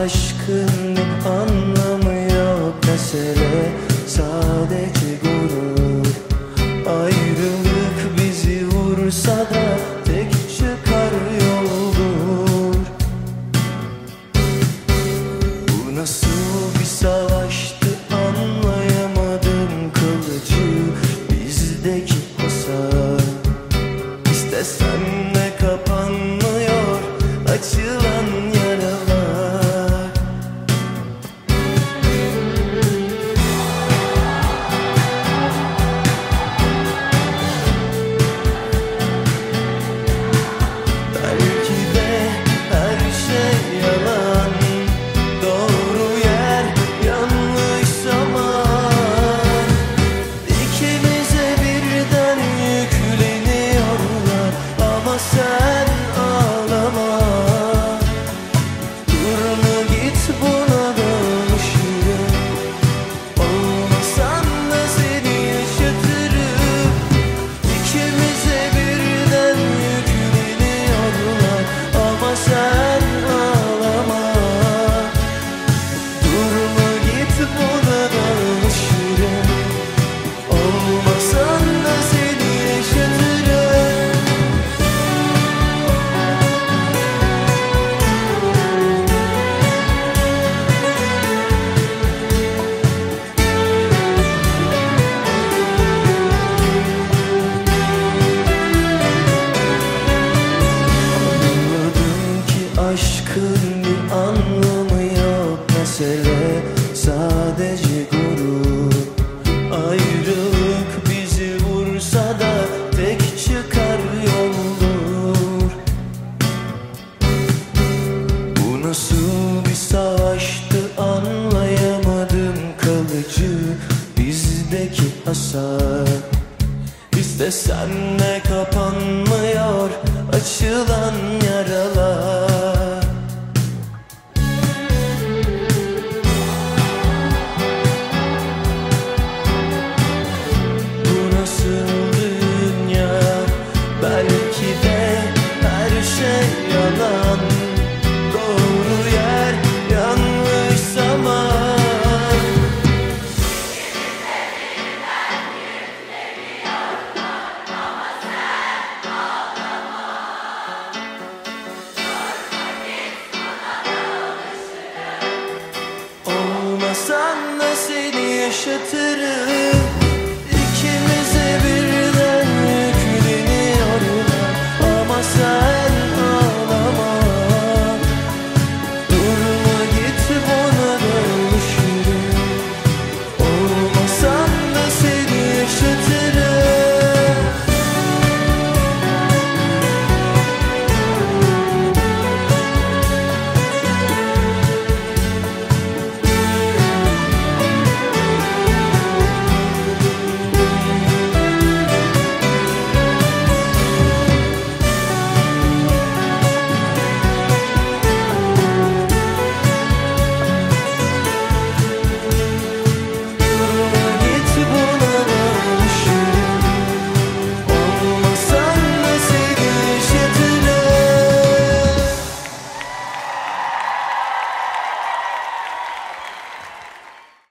aşkın anlamı yok mesele. anlamı yok mesele sadece gurur Ayrılık bizi vursa da tek çıkar yoldur. Bu nasıl bir savaştı anlayamadım kalıcı bizdeki hasar. İstesen de kapanmıyor açıl yaşatırım.